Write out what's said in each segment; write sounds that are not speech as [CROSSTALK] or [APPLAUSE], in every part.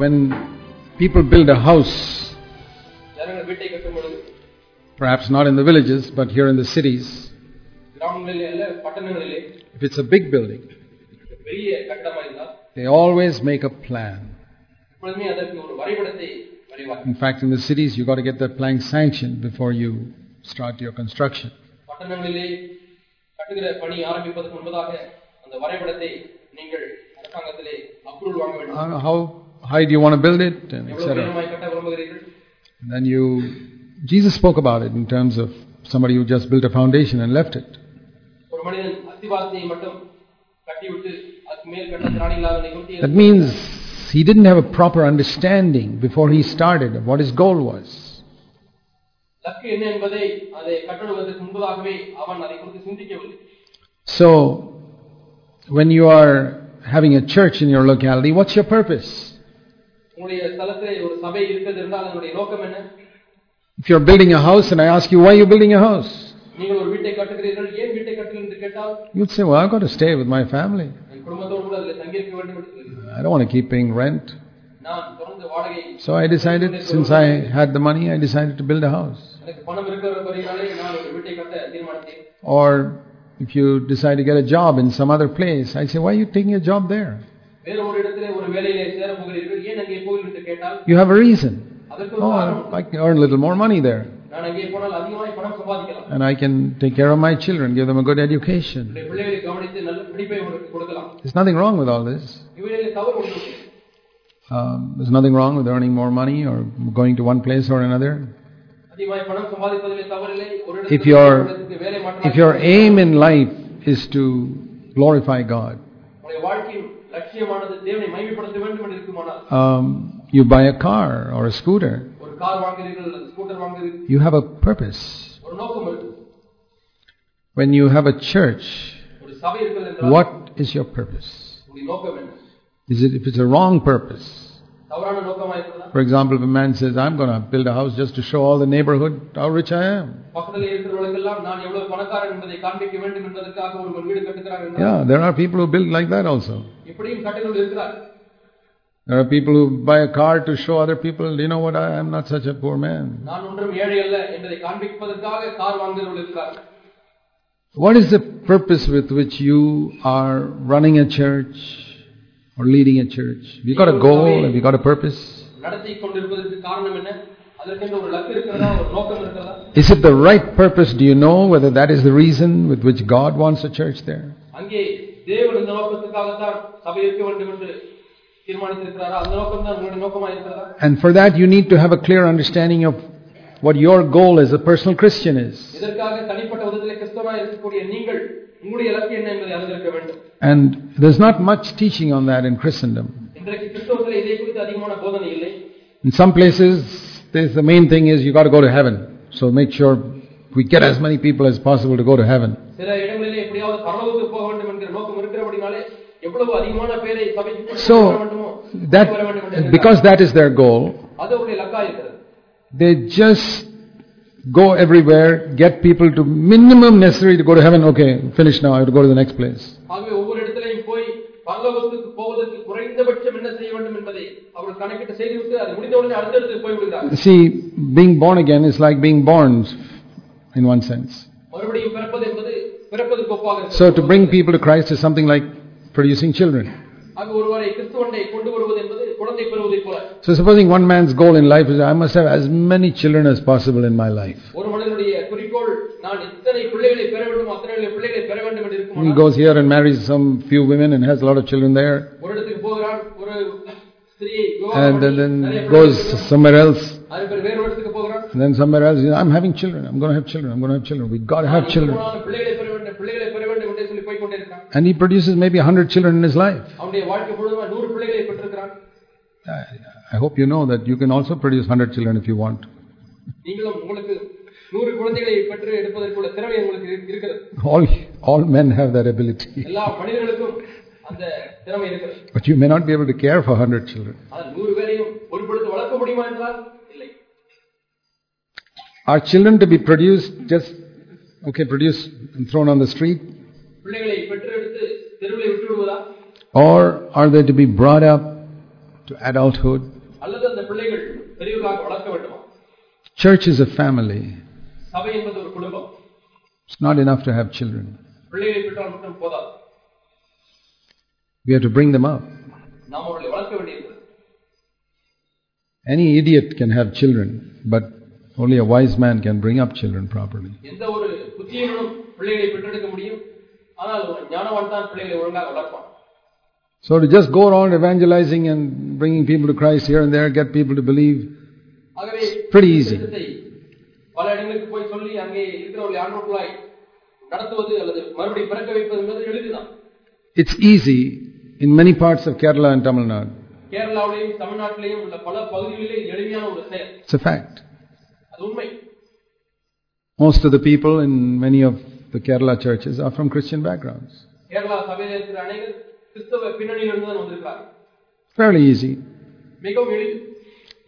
when people build a house, perhaps not in the villages, but here in the cities, if it's a big building, they always make a plan. In fact, in the cities, you've got to get that plan sanctioned before you start your construction. Uh, how how do you want to build it, and etc. Then you, Jesus spoke about it in terms of somebody who just built a foundation and left it. That means he didn't have a proper understanding before he started of what his goal was. So, when you are having a church in your locality, what's your purpose? If you are building a house and I ask you why you are building a house, you'll say, Well, I've got to stay with my family. I don't want to keep paying rent. So I decided, since I had the money, I decided to build a house. Or if you decide to get a job in some other place, I say, Why are you taking a job there? You have a reason. Oh, I can earn a little more money there. And I can take care of my children, give them a good education. There's nothing wrong with all this. Um, there's nothing wrong with earning more money or going to one place or another. If your, if your aim in life is to glorify God, லட்சியமானது தேவனை மைமைப்படுத்த வேண்டும் என்று இருக்குமானால் um, you buy a car or a scooter, ஒரு car வாங்குகிறீர்கள் அல்லது scooter வாங்குகிறீர்கள் you have a purpose. ஒரு நோக்கம் இருக்கு When you have a church, ஒரு சபை இருக்கிறது என்றால் what is your purpose? உங்களுடைய நோக்கம் என்ன Is it if it's a wrong purpose? தவறான நோக்கமா இருக்கிறதா for example, if a man says, I'm going to build a house just to show all the neighborhood how rich I am. Yeah, there are people who build like that also. There are people who buy a car to show other people, you know what, I am not such a poor man. What is the purpose with which you are running a church or leading a church? Have you got a goal? Have you got a purpose? நடத்தி கொண்டிருப்பதற்கு காரணம் என்ன அதற்கென்று ஒரு luck இருக்கிறதா ஒரு நோக்கம் இருக்கிறதா Is it the right purpose? Do you know whether that is the reason with which God wants a church there? அங்கே தேவன் இந்த நோக்கத்துக்காகத்தான் சபை இருக்க வேண்டும் என்று தீர்மானித்திருக்கிறாரா அந்த நோக்கம் தான் உங்களுடைய நோக்கமா இருக்கிறதா And for that, you need to have a clear understanding of what your goal as a personal Christian is. இதற்காக தனிப்பட்ட விதத்திலே கிறிஸ்தவனாக இருக்கக்கூடிய நீங்கள் உங்களுடைய இலக்கு என்ன என்பதை அறிந்திருக்க வேண்டும் And there's not much teaching on that in Christendom. இன்றைக்கு கிறிஸ்தவத்தில் இதை குறித்து அதிகமான போதனை இல்லை In some places, there's the main thing is you got to go to heaven. So make sure we get as many people as possible to go to heaven. சில இடங்களிலே எப்படியாவது பரலோகத்துக்கு போக வேண்டும் என்கிற நோக்கம் இருக்கிறபடினாலே எவ்வளவு அதிகமான பேரை சபைக்கு கொண்டு So வர வேண்டுமோ that கொண்டு வர வேண்டும் என்று because that is their goal, அது அவருடைய லக்கா இருக்கிறது they just go everywhere, get people to minimum necessary to go to heaven. Okay, finish now. I have to go to the next place. ஆகவே See, being born again is like being born in one sense. So to bring people to Christ is something like producing children. So supposing one man's goal in life is I must have as many children as possible in my life. He goes here and marries some few women and has a lot of children there and then, then goes somewhere else. And then somewhere else, you know, I'm having children, I'm going to have children, I'm going to have children. We've got to have children. And he produces maybe a hundred children in his life. I, I hope you know that you can also produce hundred children if you want. all, all men have that ability. But you may not be able to care for 100 children. Are children to be produced just, okay, produced and thrown on the street? Or are they to be brought up to adulthood? Church is a family. It's not enough to have children. We have to bring them up. Any idiot can have children, but only a wise man can bring up children properly. So to just go around evangelizing and bringing people to Christ here and there, get people to believe, it's pretty easy. It's easy in many parts of Kerala and Tamil Nadu. கேரளாவிலையும் தமிழ்நாட்டிலையும் உள்ள பல பகுதிகளிலே இது எளிமையான ஒரு செயல் It's a fact. அது உண்மை Most of the people in many of the Kerala churches are from Christian backgrounds. Kerala சபையில் இருக்கிற அனைவர் கிறிஸ்தவ பின்னணியிலிருந்து தான் வந்திருக்கிறார்கள் Fairly easy. மிகவும் எளிது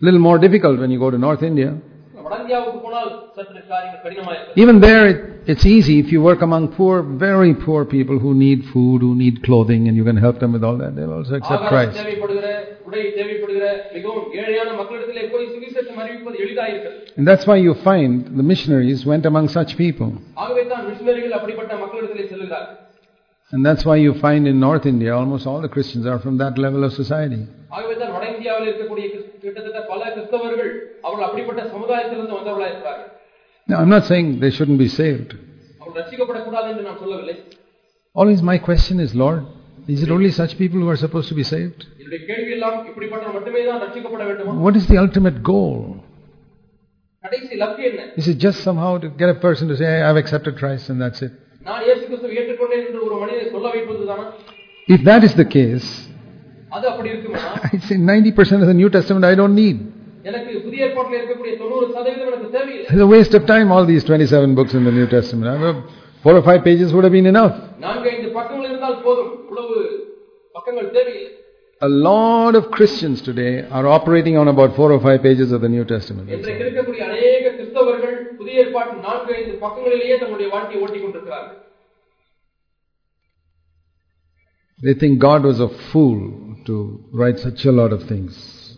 A little more difficult when you go to North India. Even there, it, it's easy if you work among poor, very poor people who need food, who need clothing, and you can help them with all that. They'll also accept Christ. And that's why you find the missionaries went among such people. And that's why you find in North India almost all the Christians are from that level of society. Now, I'm not saying they shouldn't be saved. Always my question is, Lord, is it only such people who are supposed to be saved? What is the ultimate goal? Is it just somehow to get a person to say, I've accepted Christ and that's it? If that is the case, I say 90% of the New Testament I don't need. It's a waste of time, all these 27 books in the New Testament. Four or five pages would have been enough a lot of Christians today are operating on about four or five pages of the New Testament. They think God was a fool to write such a lot of things.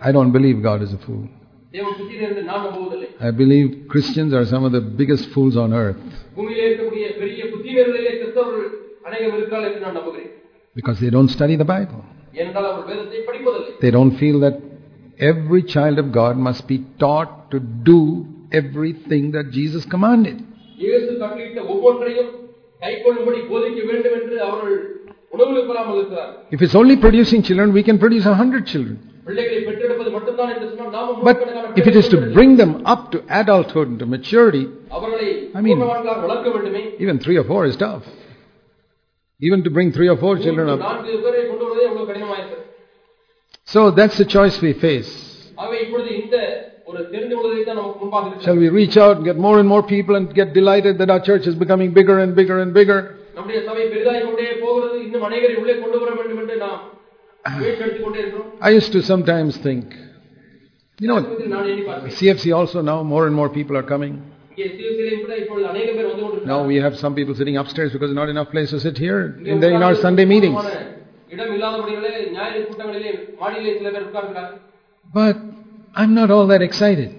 I don't believe God is a fool. I believe Christians are some of the biggest fools on earth because they don't study the Bible. They don't feel that every child of God must be taught to do everything that Jesus commanded. If it's only producing children, we can produce a hundred children. But if it is to bring them up to adulthood, and to maturity, I mean, even three or four is tough. Even to bring three or four children up. So that's the choice we face. Shall we reach out, and get more and more people, and get delighted that our church is becoming bigger and bigger and bigger? Ah. I used to sometimes think, you know, CFC also now, more and more people are coming. Now we have some people sitting upstairs because not enough place to sit here in, the, in our Sunday meetings. But I'm not all that excited.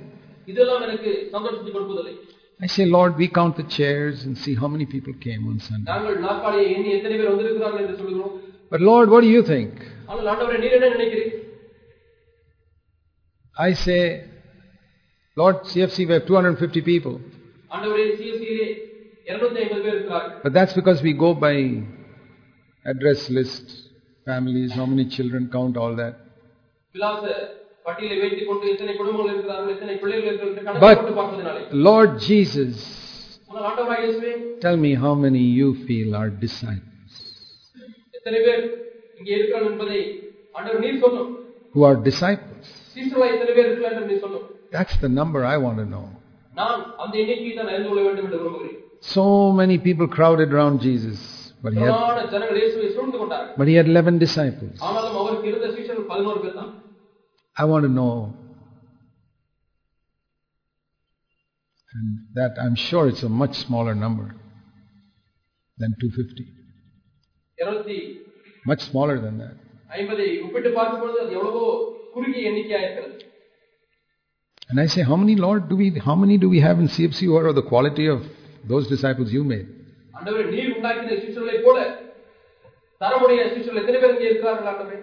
I say, Lord, we count the chairs and see how many people came on Sunday. But Lord, what do you think? I say, Lord, CFC, we have 250 people. But that's because we go by address list, families, how many children, count all that. But Lord Jesus, tell me how many you feel are disciples. Who are disciples? That's the number I want to know. So many people crowded around Jesus. But he, had, but he had 11 disciples. I want to know. And that I'm sure it's a much smaller number than 250. Much smaller than that. And I say, how many, Lord, do we, how many do we have in CFC who are of the quality of those disciples you made? ஆண்டவரே நீர் உண்டாக்கின சிசுர்களைப் போல தரமுடைய சிசுகள் எத்தனை பேர் இங்கே இருக்கிறார்கள் ஆண்டவரே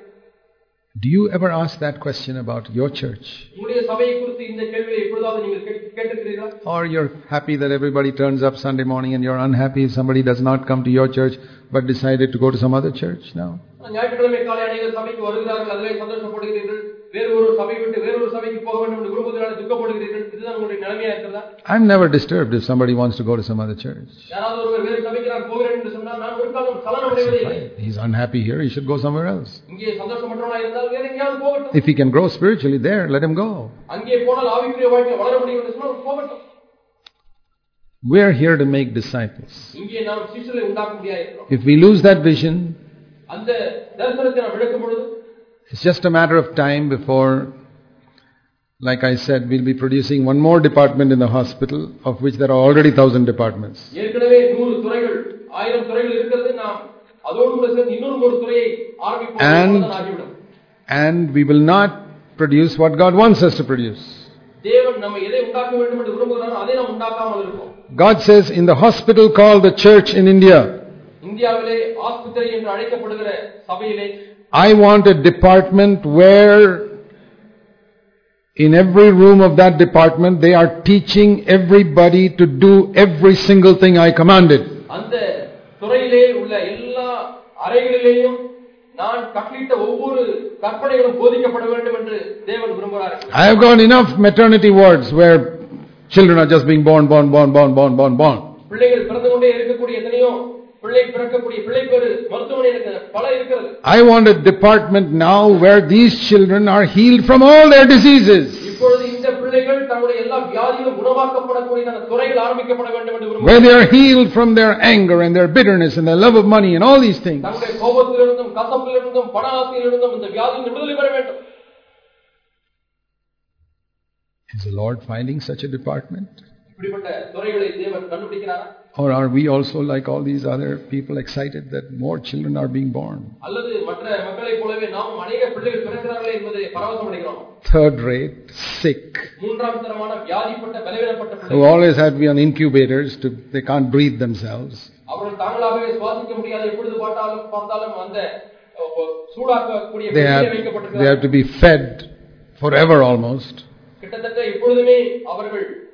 Do you ever ask that question about your church? உங்களுடைய சபையை குறித்து இந்த கேள்வியை எப்பொழுதாவது நீங்கள் கேட்டு- கேட்டிருக்கிறீர்களா Or you're happy that everybody turns up Sunday morning and you're unhappy if somebody does not come to your church but decided to go to some other church now. I'm never disturbed if somebody wants to go to some other church. He's unhappy here, he should go somewhere else. If he can grow spiritually there, let him go. We are here to make disciples. If we lose that vision, it's just a matter of time before, like I said, we'll be producing one more department in the hospital, of which there are already thousand departments. And, and we will not produce what God wants us to produce. தேவன் நம்ம எதை உண்டாக்க வேண்டும் என்று விரும்புகிறாரோ அதை நாம் உண்டாக்காமல் இருப்போம் God says in the hospital called the church in India, இந்தியாவிலே ஆஸ்பத்திரி என்று அழைக்கப்படுகிற சபையிலே I want a department where in every room of that department they are teaching everybody to do every single thing I commanded. அந்த துறையிலே உள்ள எல்லா அறைகளிலேயும் நான் கட்டளிட்ட ஒவ்வொரு கற்பனைகளும் போதிக்கப்பட வேண்டும் என்று தேவன் விரும்புகிறார் I have got enough maternity wards where children are just being born, born, born, born, born, born, born. பிள்ளைகள் பிறந்து கொண்டே இருக்கக்கூடிய எத்தனையோ பிள்ளை பிறக்கக்கூடிய பிள்ளை பேரு மருத்துவமனை எனக்கு பல இருக்கிறது I want a department now where these children are healed from all their diseases. இப்பொழுது இந்த பிள்ளைகள் தங்களுடைய எல்லா வியாதிகளும் குணமாக்கப்படக்கூடிய அந்த துறைகள் ஆரம்பிக்கப்பட வேண்டும் என்று Where விரும்புகிறேன் they are healed from their anger and their bitterness and their love of money and all these things. தங்களுடைய கோபத்திலிருந்தும் கசப்பிலிருந்தும் பண ஆசையிலிருந்தும் இந்த வியாதியின் விடுதலை பெற வேண்டும் Is the Lord finding such a department? இப்படிப்பட்ட துறைகளை தேவன் கண்டுபிடிக்கிறாரா Or are we also, like all these other people, excited that more children are being born? அல்லது மற்ற மக்களைப் போலவே நாம் அநேக பிள்ளைகள் பிறக்கிறார்களே என்பதை பரவசம் அடைகிறோம் Third rate, sick, மூன்றாம் தரமான வியாதிப்பட்ட பலவீனப்பட்ட who பிள்ளைகள் always have to be on incubators, to, they can't breathe themselves. அவர்கள் தாங்களாகவே சுவாசிக்க முடியாத எப்பொழுது பார்த்தாலும் பார்த்தாலும் அந்த அஹ், சூடாக்கக்கூடிய They have, பெட்டியிலே they have வைக்கப்பட்டிருக்கிறார்கள் to be fed forever almost. கிட்டத்தட்ட எப்பொழுதுமே அவர்கள் பாலூட்டப்பட வேண்டும்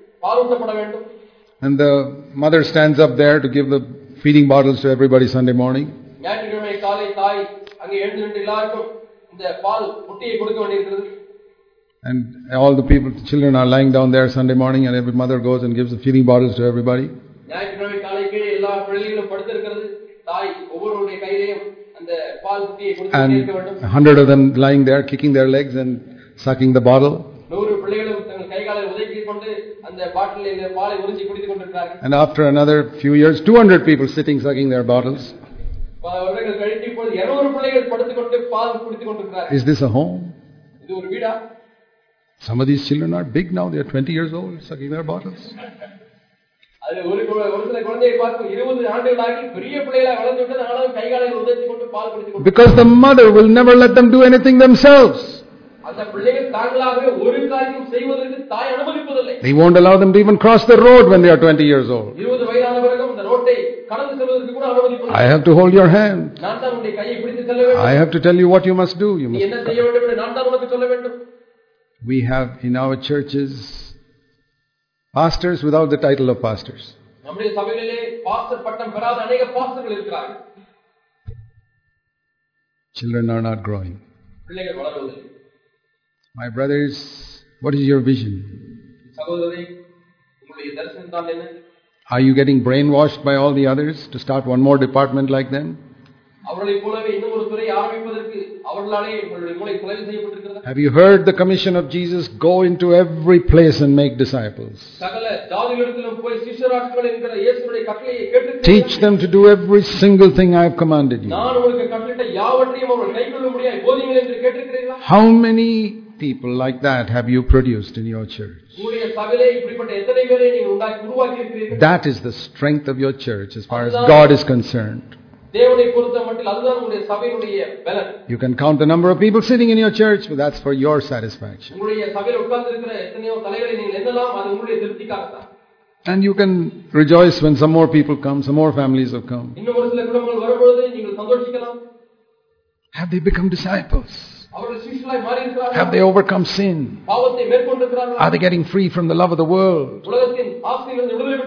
And the mother stands up there to give the feeding bottles to everybody Sunday morning. And all the people, the children are lying down there Sunday morning, and every mother goes and gives the feeding bottles to everybody. And a hundred of them lying there, kicking their legs and sucking the bottle. And after another few years, 200 people sitting sucking their bottles. Is this a home? Some of these children are big now, they are 20 years old, sucking their bottles. Because the mother will never let them do anything themselves. They won't allow them to even cross the road when they are 20 years old. I have to hold your hand. I have to tell you what you must do. You must we have in our churches pastors without the title of pastors. Children are not growing. My brothers, what is your vision? Are you getting brainwashed by all the others to start one more department like them? Have you heard the commission of Jesus? Go into every place and make disciples. Teach them to do every single thing I have commanded you. How many people like that have you produced in your church? That is the strength of your church as far as God is concerned. You can count the number of people sitting in your church, but that's for your satisfaction. And you can rejoice when some more people come, some more families have come. Have they become disciples? Have they overcome sin? Are they getting free from the love of the world?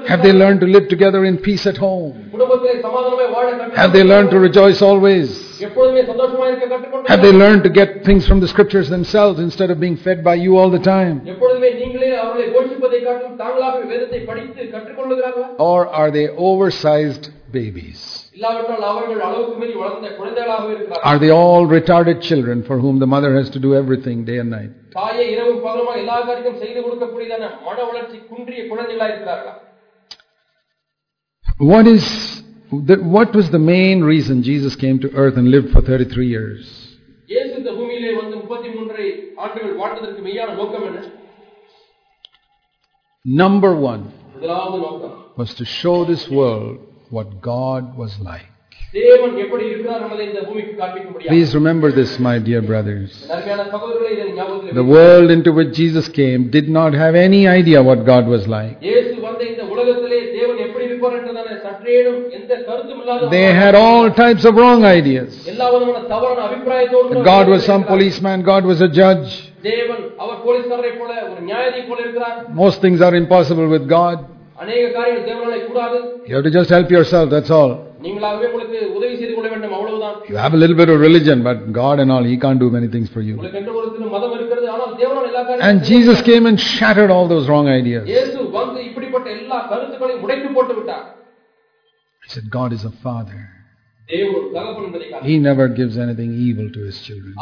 Have they learned to live together in peace at home? Have they learned to rejoice always? Have they learned to get things from the scriptures themselves instead of being fed by you all the time? Or are they oversized babies? Are they all retarded children for whom the mother has to do everything day and night? What is what was the main reason Jesus came to earth and lived for 33 years? Number one was to show this world what God was like. Please remember this, my dear brothers. The world into which Jesus came did not have any idea what God was like. They had all types of wrong ideas. God was some policeman, God was a judge. Most things are impossible with God. அநேக காரியங்கள் தேவனாலே கூடாது You have to just help yourself, that's all. நீங்களாகவே உங்களுக்கு உதவி செய்து கொள்ள வேண்டும் அவ்வளவுதான் You have a little bit of religion, but God and all, He can't do many things for you. உங்களுக்கு என்று ஒரு சிறு மதம் இருக்கிறது ஆனால் தேவனால் எல்லா And காரியங்களும் Jesus came and shattered all those wrong ideas. இயேசு வந்து இப்படிப்பட்ட எல்லா கருத்துக்களையும் உடைத்து போட்டு விட்டார் He said, God is a father. He never gives anything evil to his children.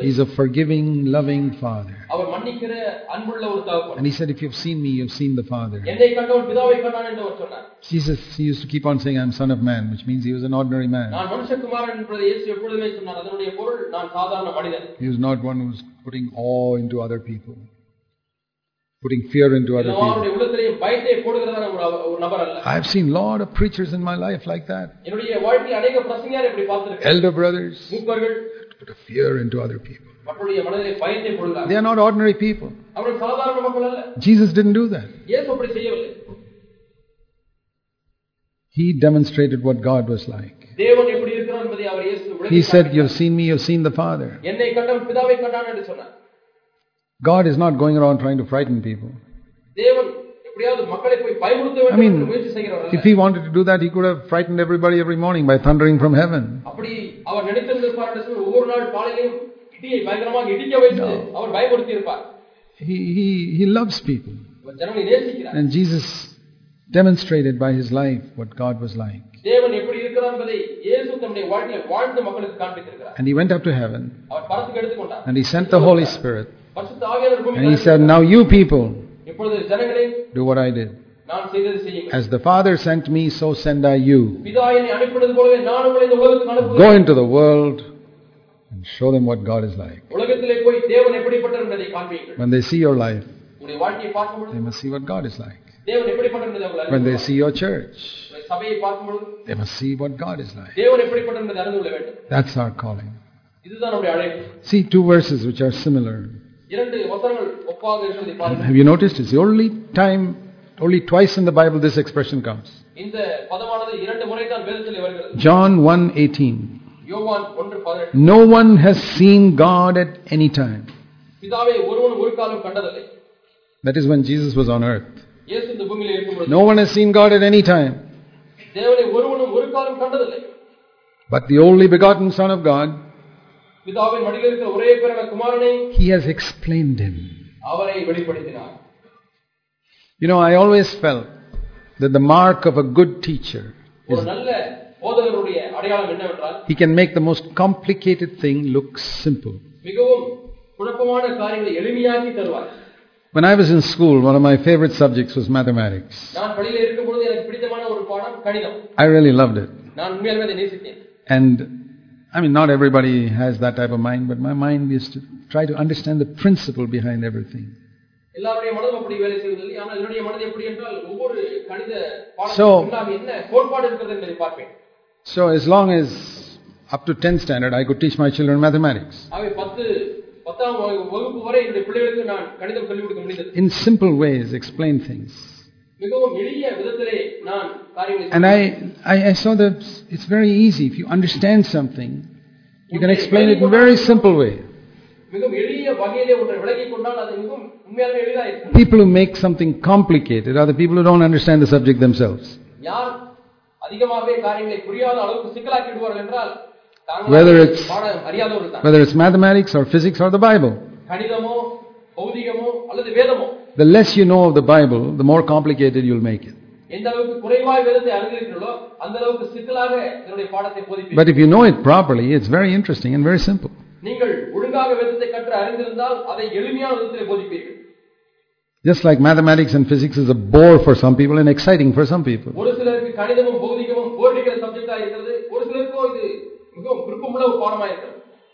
He's a forgiving, loving father. And he said, If you've seen me, you've seen the Father. Jesus he used to keep on saying, I'm son of man, which means he was an ordinary man. He was not one who was putting awe into other people putting fear into other people. I've seen a lot of preachers in my life like that. Elder brothers put fear into other people. They are not ordinary people. Jesus didn't do that. He demonstrated what God was like. He said, You've seen me, you've seen the Father. God is not going around trying to frighten people. I mean, if he wanted to do that, he could have frightened everybody every morning by thundering from heaven. No. He, he, he loves people. And Jesus demonstrated by his life what God was like. And he went up to heaven. And he sent the Holy Spirit. And he said, Now you people, do what I did. As the Father sent me, so send I you. Go into the world and show them what God is like. When they see your life, they must see what God is like. When they see your church, they must see what God is like. That's our calling. See two verses which are similar. Have you noticed it's the only time, only twice in the Bible this expression comes. John 1.18 No one has seen God at any time. That is when Jesus was on earth. No one has seen God at any time. But the only begotten Son of God பிதாவின் மடியில் இருக்கிற ஒரே பிறந்த குமாரனை He has explained Him. அவரை வெளிப்படுத்தினார் You know, I always felt that the mark of a good teacher ஒரு நல்ல போதகருடைய அடையாளம் என்னவென்றால் He can make the most complicated thing look simple. மிகவும் குழப்பமான காரியங்களை எளிமையாக்கி தருவார் When I was in school, one of my favorite subjects was mathematics. நான் பள்ளியில் இருக்கும் பொழுது எனக்கு பிடித்தமான ஒரு பாடம் கணிதம் I really loved it. நான் உண்மையாலுமே அதை நேசித்தேன் And I mean, not everybody has that type of mind, but my mind is to try to understand the principle behind everything. So, so as long as up to 10th standard, I could teach my children mathematics. In simple ways, explain things. And I, I, I, saw that it's very easy. If you understand something, you can explain it in a very simple way. People who make something complicated are the people who don't understand the subject themselves. Whether it's, whether it's mathematics or physics or the Bible. The less you know of the Bible, the more complicated you'll make it. But if you know it properly, it's very interesting and very simple. Just like mathematics and physics is a bore for some people and exciting for some people.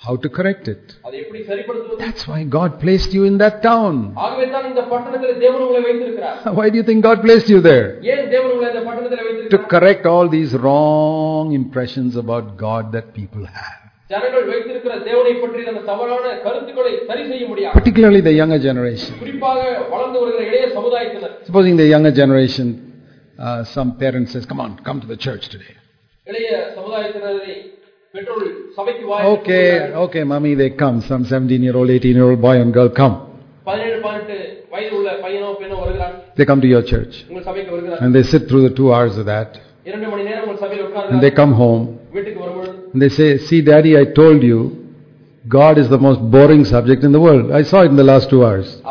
How to correct it. அதை எப்படி சரிப்படுத்துவது That's why God placed you in that town. [LAUGHS] ஆகவே தான் இந்த பட்டணத்தில் தேவன் உங்களை வைத்திருக்கிறார் Why do you think God placed you there? ஏன் தேவன் உங்களை இந்த பட்டணத்தில் To வைத்திருக்கிறார் correct all these wrong impressions about God that people have. ஜனங்கள் வைத்திருக்கிற தேவனை பற்றி அந்த தவறான கருத்துக்களை சரி செய்ய முடியாது Particularly the younger generation. குறிப்பாக வளர்ந்து வருகிற இளைய சமுதாயத்தினர் Supposing the younger generation, uh, some parent says, Come on, come to the church today. இளைய சமுதாயத்தினரை பெற்றோர் சபைக்கு வாய் Okay, okay, mommy, they come. Some 17 year old, 18 year old boy and girl come. They come to your church. And they sit through the two hours of that. And they come home. And they say, See, daddy, I told you. God is the most boring subject in the world. I saw it in the last two hours.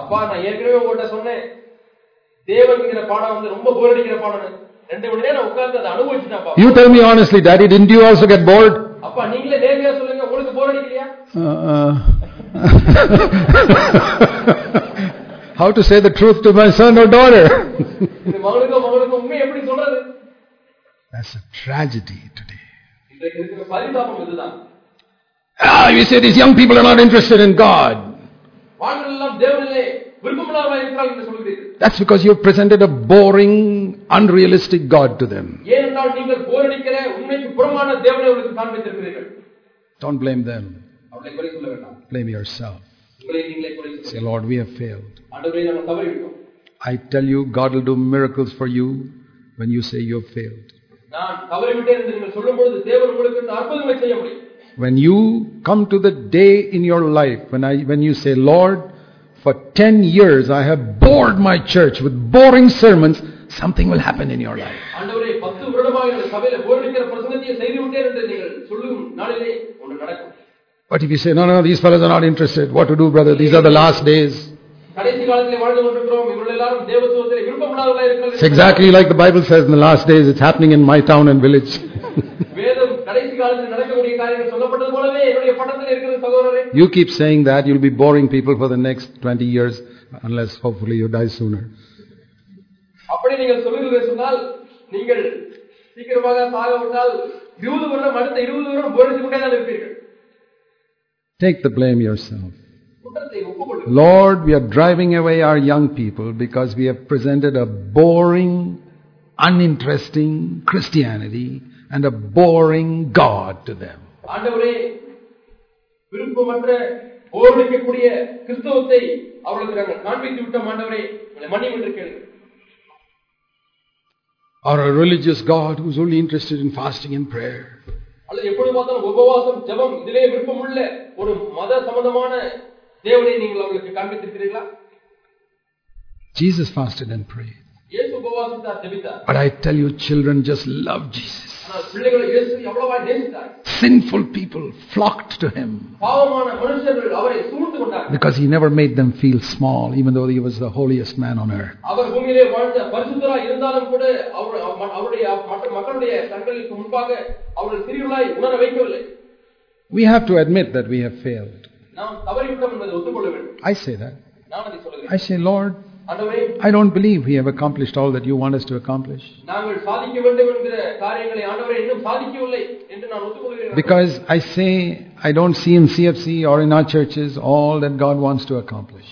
You tell me honestly, Daddy, didn't you also get bored? அப்பா நீங்களே நேர்மையா சொல்லுங்க உங்களுக்கு போர் அடிக்கலையா Uh, [LAUGHS] how to say the truth to my son or daughter? இந்த மகனுக்கும் மகனுக்கும் உண்மை எப்படி சொல்றது That's a tragedy today. இன்றைக்கு இருக்கிற பரிதாபம் இதுதான் Ah, you say these young people are not interested in God. வாழ்கள் எல்லாம் தேவனிலே விருப்பமில்லாமல் இருக்கிறார்கள் என்று சொல்கிறீர்கள் That's because you've presented a boring, unrealistic God to them. Don't blame them. Blame yourself. Say, Lord, we have failed. I tell you, God will do miracles for you when you say you have failed. When you come to the day in your life when, I, when you say, Lord, for 10 years I have bored my church with boring sermons something will happen in your life. But if you say, no, no, these fellows are not interested, what to do, brother? These are the last days. It's exactly like the Bible says in the last days, it's happening in my town and village. [LAUGHS] you keep saying that, you'll be boring people for the next 20 years, unless hopefully you die sooner. அப்படி நீங்கள் சொல்லுகிறதை சொன்னால் நீங்கள் சீக்கிரமாக சாக விட்டால் இருபது வருடம் அடுத்த இருபது வருடம் போரித்து கொண்டே தான் இருப்பீர்கள் Take the blame yourself. குற்றத்தை ஒப்புக்கொள்ளுங்கள் Lord, we are driving away our young people because we have presented a boring, uninteresting Christianity and a boring God to them. ஆண்டவரே விருப்பமற்ற போரடிக்கக்கூடிய கிறிஸ்தவத்தை அவர்களுக்கு நாங்கள் காண்பித்து விட்டோம் ஆண்டவரே உங்களை மன்னியும் என்று கேளுங்கள் Or a religious God who's only interested in fasting and prayer. அல்லது எப்பொழுது பார்த்தாலும் உபவாசம் ஜெபம் இதிலே விருப்பமுள்ள ஒரு மத சம்பந்தமான தேவனை நீங்கள் அவர்களுக்கு காண்பித்திருக்கிறீர்களா Jesus fasted and prayed. But I tell you, children just love Jesus. Sinful people flocked to him because he never made them feel small, even though he was the holiest man on earth. We have to admit that we have failed. I say that. I say, Lord, I don't believe we have accomplished all that you want us to accomplish. Because I say I don't see in CFC or in our churches all that God wants to accomplish.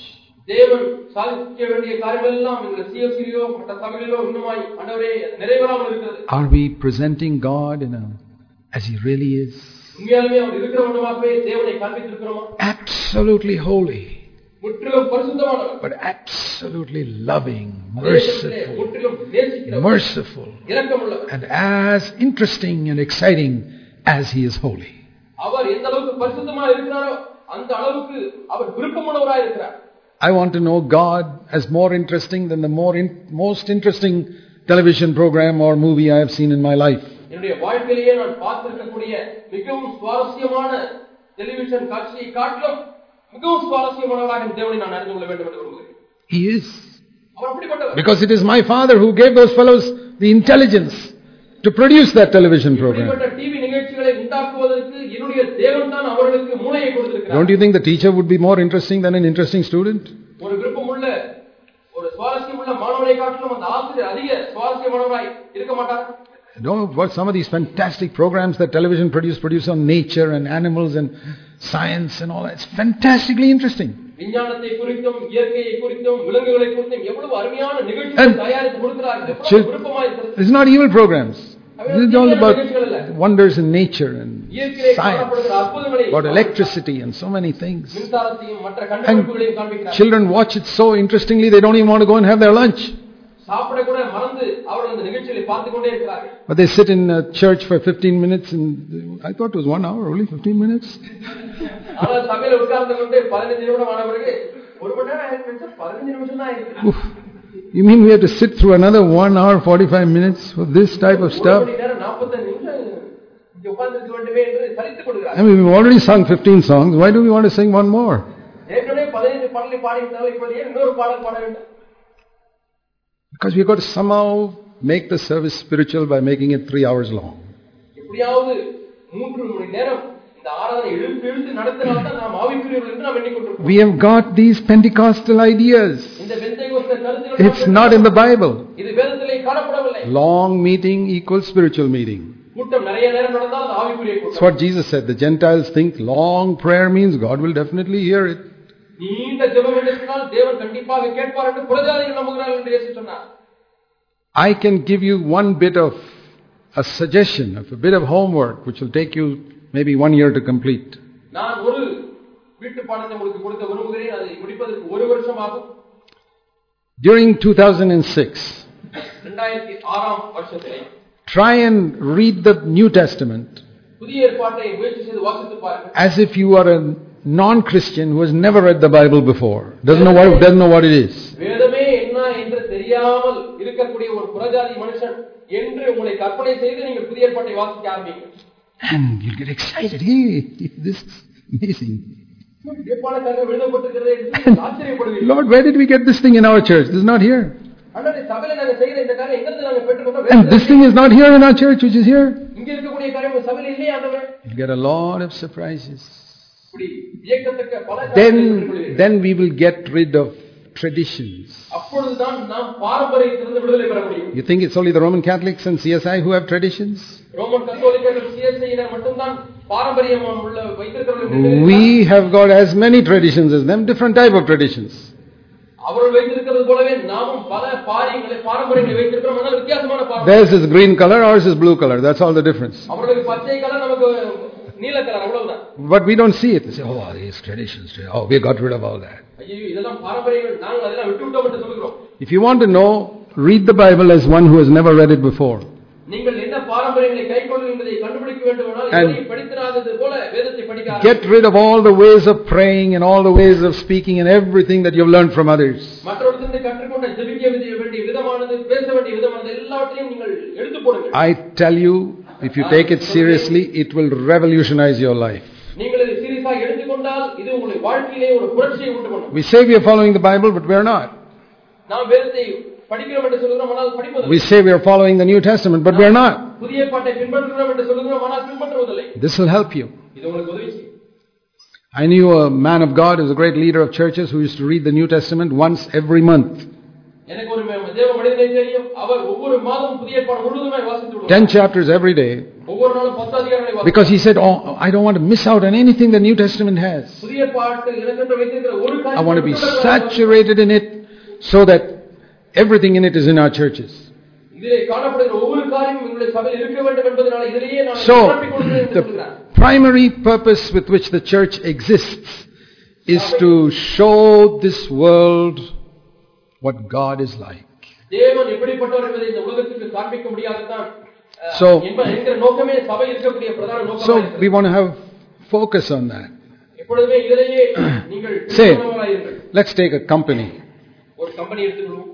Are we presenting God as He really is? Absolutely holy but absolutely loving, அதே நேரத்திலே merciful, முற்றிலும் நேசிக்கிறவர் merciful, இரக்கமுள்ளவர் and as interesting and exciting as He is holy. அவர் எந்த அளவுக்கு பரிசுத்தமா இருக்கிறாரோ அந்த அளவுக்கு அவர் விருப்பமுள்ளவராய் இருக்கிறார் I want to know God as more interesting than the more in, most interesting television program or movie I have seen in my life. என்னுடைய வாழ்க்கையிலேயே நான் பார்த்திருக்கக்கூடிய மிகவும் சுவாரஸ்யமான டெலிவிஷன் காட்சியை காட்டிலும் மிகவும் சுவாரஸ்யமானவராக இந்த தேவனை நான் அறிந்து கொள்ள வேண்டும் என்று விரும்புகிறேன் He is. அவர் அப்படிப்பட்டவர் Because it is my Father who gave those fellows the intelligence to produce that television program. இப்படிப்பட்ட டிவி நிகழ்ச்சிகளை உண்டாக்குவதற்கு என்னுடைய தேவன் தான் அவர்களுக்கு மூளையை கொடுத்திருக்கிறார் Don't you think the teacher would be more interesting than an interesting student? ஒரு விருப்பமுள்ள ஒரு சுவாரஸ்யமுள்ள மாணவனை காட்டிலும் அந்த ஆசிரியர் அதிக சுவாரஸ்யமானவராய் இருக்க மாட்டார் You know what some of these fantastic programs that television produce produce on nature and animals and science and all that. It's fantastically interesting. விஞ்ஞானத்தை குறித்தும் இயற்கையை குறித்தும் விலங்குகளை குறித்தும் எவ்வளவு அருமையான நிகழ்ச்சிகளை And- தயாரித்து கொடுக்கிறார்கள் எவ்வளவு Chil- விருப்பமா இருக்கிறது It's not evil programs. This is all about wonders in nature and இயற்கையிலே science, காணப்படுகிற அற்புதங்களை about electricity and so many things. மின்சாரத்தையும் மற்ற கண்டுபிடிப்புகளையும் காண்பிக்கிறார் Children watch it so interestingly they don't even want to go and have their lunch. சாப்பிட கூட மறந்து அவர்கள் அந்த நிகழ்ச்சிகளை பார்த்து கொண்டே இருக்கிறார்கள் But they sit in a church for 15 minutes and I thought it was one hour, only 15 minutes. ஆனால் சபையில உட்கார்ந்து கொண்டு பதினஞ்சு நிமிடம் ஆன பிறகு ஒரு மணி நேரம் ஆயிருக்கு நினைச்சா பதினஞ்சு நிமிஷம் தான் ஆயிருக்கு Oof. You mean we have to sit through another one hour, 45 minutes for this type of ஒரு stuff? மணி நேரம் நாற்பத்தஞ்சு நிமிஷம் இங்க உட்கார்ந்து வேண்டுமே என்று சலித்துக் I கொடுக்கிறார் mean, we've already sung 15 songs. Why do we want to sing one more? Because we've got to somehow make the service spiritual by making it three hours long. எப்படியாவது மூன்று மணி நேரம் இந்த ஆராதனை இழுத்து இழுத்து நடத்தினால்தான் நாம் ஆவிக்குரியவர்கள் என்று நாம் எண்ணிக்கொண்டிருக்கிறோம் We have got these Pentecostal ideas. இந்த வெந்தைகோஸ்த கருத்துக்கள் It's not in the Bible. இது வேதத்திலே காணப்படவில்லை Long meeting equals spiritual meeting. கூட்டம் நிறைய நேரம் நடந்தால் அது ஆவிக்குரிய That's கூட்டம் what Jesus said. The Gentiles think long prayer means God will definitely hear it. நீண்ட ஜெபம் என்று சொன்னால் தேவன் கண்டிப்பாக கேட்பார் என்று புரஜாதிகள் நம்புகிறார்கள் என்று இயேசு சொன்னார் I can give you one bit of a suggestion of a bit of homework which will take you maybe one year to complete. நான் ஒரு வீட்டு பாடத்தை உங்களுக்கு கொடுக்க விரும்புகிறேன் அதை முடிப்பதற்கு ஒரு வருஷம் ஆகும் During 2006, இரண்டாயிரத்தி ஆறாம் வருஷத்திலே try and read the New Testament புதிய ஏற்பாட்டை முயற்சி செய்து வாசித்து பாருங்கள் as if you are non Christian who has never read the Bible before, doesn't know what, doesn't know what it is. And you'll get excited. Hey, this is amazing. Lord, where did we get this thing in our church? This is not here. And this thing is not here in our church, which is here. You'll get a lot of surprises then, then we will get rid of traditions. You think it's only the Roman Catholics and CSI who have traditions? We have got as many traditions as them, different type of traditions. Theirs is green color, ours is blue color. That's all the difference. அவர்களுக்கு பச்சை colour நமக்கு நீல colour அவ்வளவுதான் But we don't see it. We say, oh, these traditions. Oh, we got rid of all that. ஐயோ இதெல்லாம் பாரம்பரியங்கள் நாங்கள் அதெல்லாம் விட்டு விட்டோம் என்று சொல்கிறோம் If you want to know, read the Bible as one who has never read it before. நீங்கள் என்ன பாரம்பரியம் பாரம்பரியங்களை கைக்கொள்ளும் என்பதை கண்டுபிடிக்க வேண்டுமானால் And- எதையும் படித்திராதது போல வேதத்தை படிக்க Get rid of all the ways of praying and all the ways of speaking and everything that you've learned from others. மற்றவர்களிருந்து கற்றுக்கொண்ட ஜெபிக்க வேண்டிய வேண்டிய விதமானது பேச வேண்டிய விதமானது எல்லாவற்றையும் நீங்கள் எடுத்து போடுங்கள் I tell you, if you take it seriously, it will revolutionize your life. We say we are following the Bible, but we are not. We say we are following the New Testament, but we are not. This will help you. I knew a man of God who a great leader of churches who used to read the New Testament once every month. எனக்கு ஒரு ம- தேவ மனிதனை தெரியும் அவர் ஒவ்வொரு மாதம் புதிய பாடம் முழுவதுமாய் வாசித்து விடுவார் Ten chapters every day. ஒவ்வொரு நாளும் பத்து அதிகாரங்களை வாசிப்பார். Because he said, Oh, I don't want to miss out on anything the New Testament has. புதிய பாட்டு எனக்கென்று வைத்திருக்கிற ஒரு I want to be காரியம் saturated in it so that everything in it is in our churches. இதிலே காணப்படுகிற ஒவ்வொரு காரியம் எங்களுடைய சபையில் இருக்க வேண்டும் என்பதனால இதிலேயே நான் So, நிரப்பிக் கொள்கிறேன் என்று சொல்கிறார் the primary purpose with which the church exists is to show this world what God is like. தேவன் எப்படிப்பட்டவர் என்பதை இந்த உலகத்துக்கு காண்பிக்க முடியாததான் அஹ், So- என்ப- என்கிற நோக்கமே சபை இருக்கக்கூடிய பிரதான So, நோக்கம் we want to have focus on that. எப்பொழுதுமே [CLEARS THROAT] இதிலேயே நீங்கள் Say. பிடித்தவர்களாயிருங்கள். Let's take a company ஒரு கம்பெனி எடுத்துக்கொள்வோம்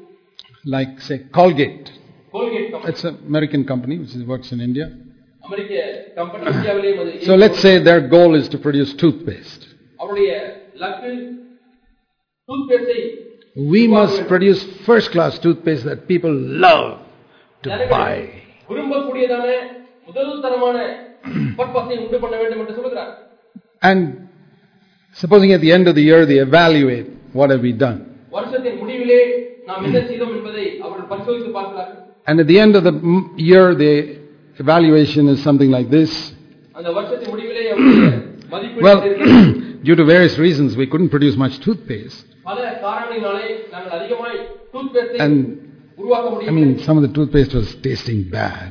like, say, Colgate. Colgate company It's an American company which is- works in India. America company இந்தியாவிலேயும் அது So, let's say their goal is to produce toothpaste. We must produce first class toothpaste that people love to buy. and supposing at the end of the year they evaluate what have we done. And at the end of the year the evaluation is something like this. [CLEARS THROAT] well, [CLEARS THROAT] due to various reasons we couldn't produce much toothpaste. And I mean, some of the toothpaste was tasting bad.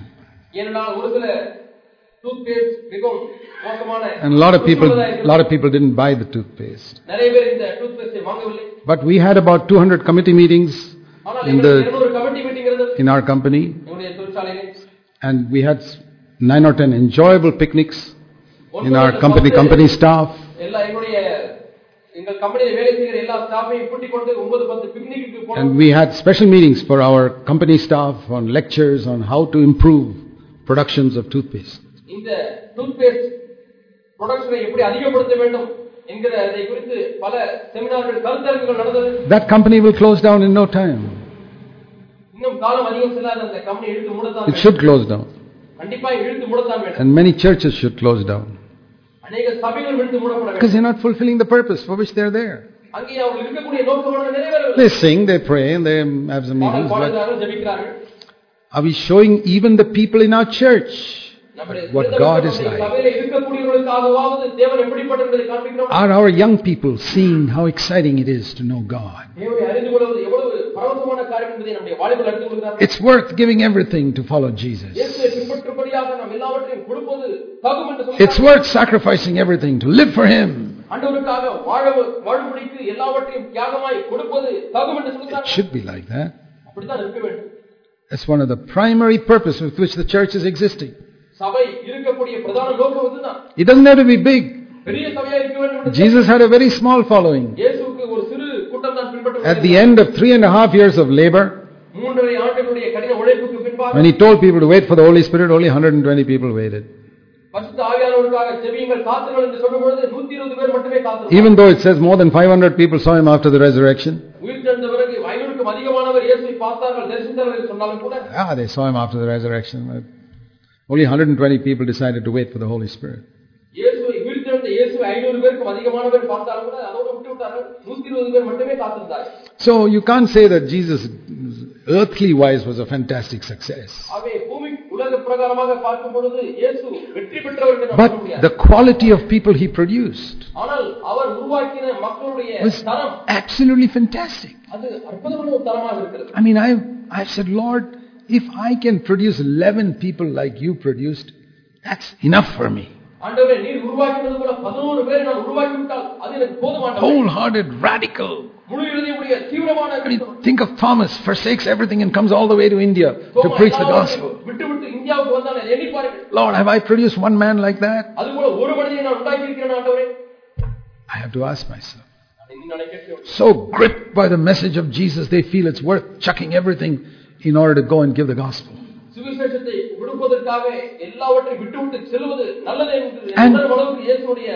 And a lot of people, a lot of people didn't buy the toothpaste. But we had about 200 committee meetings in the in our company, and we had nine or ten enjoyable picnics in our company company staff. And we had special meetings for our company staff on lectures on how to improve productions of toothpaste. இந்த toothpaste ப்ரொடக்ஷனை எப்படி அதிகப்படுத்த வேண்டும் என்கிறதை குறித்து பல செமினார்கள் கருத்தரங்குகள் நடந்தது That company will close down in no time. இன்னும் காலம் அதிகம் செல்லாத அந்த கம்பெனி இழுத்து மூடத்தான் It வேண்டும். should close down. கண்டிப்பா இழுத்து மூடத்தான் வேண்டும் And many churches should close down. Because they're not fulfilling the purpose for which they're there. They sing, they pray, and they have some meetings. But are we showing even the people in our church what God is like? Are our young people seeing how exciting it is to know God? It's worth giving everything to follow Jesus. It's worth sacrificing everything to live for Him. It should be like that. That's one of the primary purposes with which the church is existing. It doesn't have to be big. Jesus had a very small following. At the end of three and a half years of labor, when he told people to wait for the Holy Spirit, only 120 people waited. Even though it says more than 500 people saw him after the resurrection. Ah, they saw him after the resurrection. Only 120 people decided to wait for the Holy Spirit. So you can't say that Jesus earthly wise was a fantastic success. But the quality of people he produced was absolutely fantastic. I mean, I, I've said, Lord, if I can produce 11 people like you produced, that's enough for me. ஆண்டவரே நீர் உருவாக்கினது போல பதினோரு பேரை நான் உருவாக்கி விட்டால் அது எனக்கு போதும் ஆண்டவரே. Wholehearted, radical. முழு இறுதியுடைய தீவிரமான When you think of Thomas, forsakes everything and comes all the way to India to Thoma preach the எல்லாவற்றையும் gospel. விட்டு விட்டு இந்தியாவுக்கு வந்தான் எண்ணி பாருங்கள் Lord, have I produced one man like that? அதுபோல ஒரு மனிதனை நான் உண்டாக்கி இருக்கிறேன் ஆண்டவரே I have to ask myself. அதை நீ நான் கேட்க வேண்டும். So gripped by the message of Jesus, they feel it's worth chucking everything in order to go and give the gospel. சுவிசேஷத்தை விடுப்பதற்காக எல்லாவற்றையும் விட்டுவிட்டு செல்வது நல்லது என்று And- உணரும் அளவுக்கு இயேசுடைய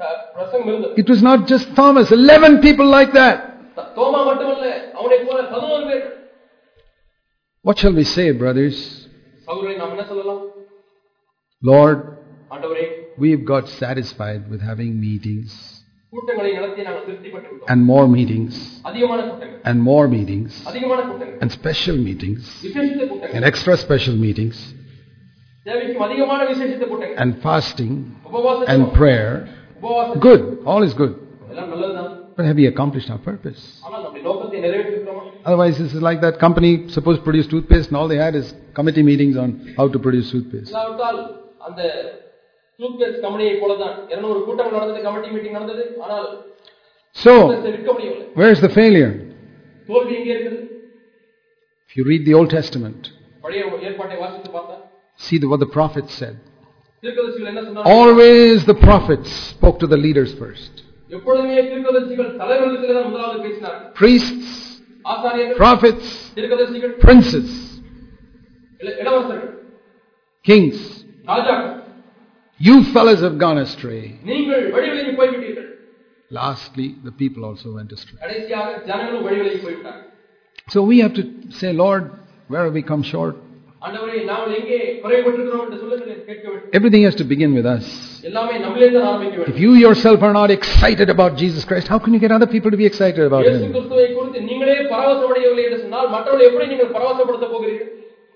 க- பிரசங்கம் இருந்தது It was not just Thomas, 11 people like that. த- தோமா மட்டுமல்ல அவனை போல பதினோரு பேர் What shall we say, brothers? சகோதரரை நாம் என்ன சொல்லலாம் Lord, ஆண்டவரே we've got satisfied with having meetings கூட்டங்களை நடத்தி நாங்கள் திருப்திப்பட்டு விட்டோம் and more meetings அதிகமான கூட்டங்கள் and more meetings அதிகமான கூட்டங்கள் and special meetings விசேஷித்த கூட்டங்கள் and extra special meetings and fasting and prayer. Good, all is good. But have we accomplished our purpose? Otherwise, this is like that company supposed to produce toothpaste, and all they had is committee meetings on how to produce toothpaste. So, where is the failure? If you read the Old Testament, See what the prophets said. Always the prophets spoke to the leaders first. Priests, prophets, princes, kings. You fellas have gone astray. Lastly, the people also went astray. So we have to say, Lord, where have we come short? Everything has to begin with us. If you yourself are not excited about Jesus Christ, how can you get other people to be excited about Him?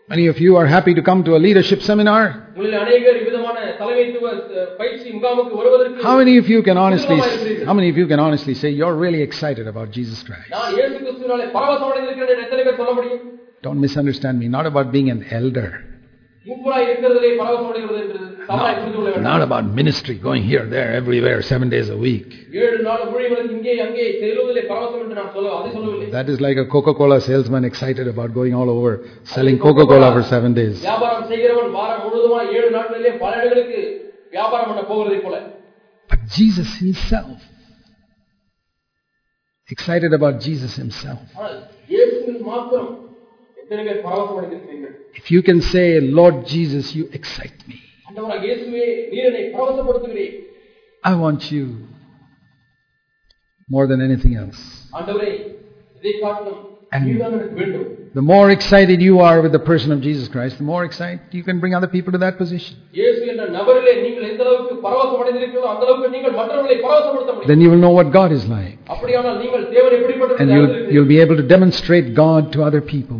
Many of you are happy to come to a leadership seminar. How many of you can honestly how many of you can honestly say you're really excited about Jesus Christ? Don't misunderstand me. Not about being an elder. Not about ministry, going here, there, everywhere, seven days a week. That is like a Coca Cola salesman excited about going all over selling Coca Cola for seven days. But Jesus Himself, excited about Jesus Himself ஆனால் இயேசுவில் மாத்திரம் எத்தனை பேர் பரவசம் அடைந்திருக்கிறீர்கள் If you can say, Lord Jesus, you excite me. அண்டவராக இயேசுவே நீர் என்னை பரவசப்படுத்துகிறேன் I want you more than anything else. ஆண்டவரே இதை காட்டிலும் And- நீர்தான் எனக்கு வேண்டும் The more excited you are with the person of Jesus Christ, the more excited you can bring other people to that position. இயேசு என்ற நபரிலே நீங்கள் எந்த அளவுக்கு பரவசம் அடைந்திருக்கிறீர்களோ அந்த அளவுக்கு நீங்கள் மற்றவர்களை பரவசப்படுத்த முடியும் Then you will know what God is like. அப்படியானால் நீங்கள் தேவன் எப்படிப்பட்டவர் And என்று you'll, அறிந்திருக்கிறீர்கள். you'll be able to demonstrate God to other people.